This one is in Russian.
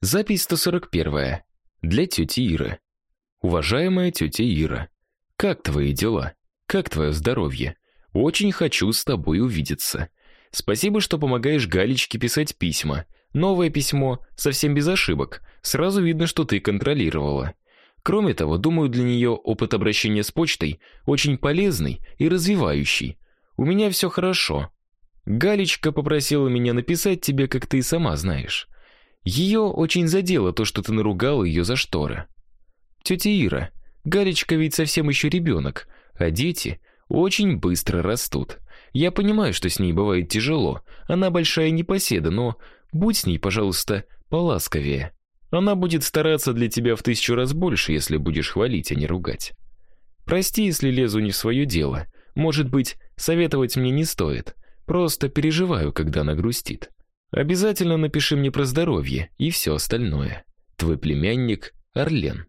Запись 141. Для тети Иры. Уважаемая тетя Ира, как твои дела? Как твое здоровье? Очень хочу с тобой увидеться. Спасибо, что помогаешь Галечке писать письма. Новое письмо, совсем без ошибок. Сразу видно, что ты контролировала. Кроме того, думаю, для нее опыт обращения с почтой очень полезный и развивающий. У меня все хорошо. Галечка попросила меня написать тебе, как ты и сама знаешь. Ее очень задело то, что ты наругал ее за шторы. Тетя Ира, Галечка ведь совсем еще ребенок, а дети очень быстро растут. Я понимаю, что с ней бывает тяжело. Она большая непоседа, но будь с ней, пожалуйста, поласковее. Она будет стараться для тебя в тысячу раз больше, если будешь хвалить, а не ругать. Прости, если лезу не в свое дело. Может быть, советовать мне не стоит. Просто переживаю, когда она грустит. Обязательно напиши мне про здоровье и все остальное. Твой племянник Орлен.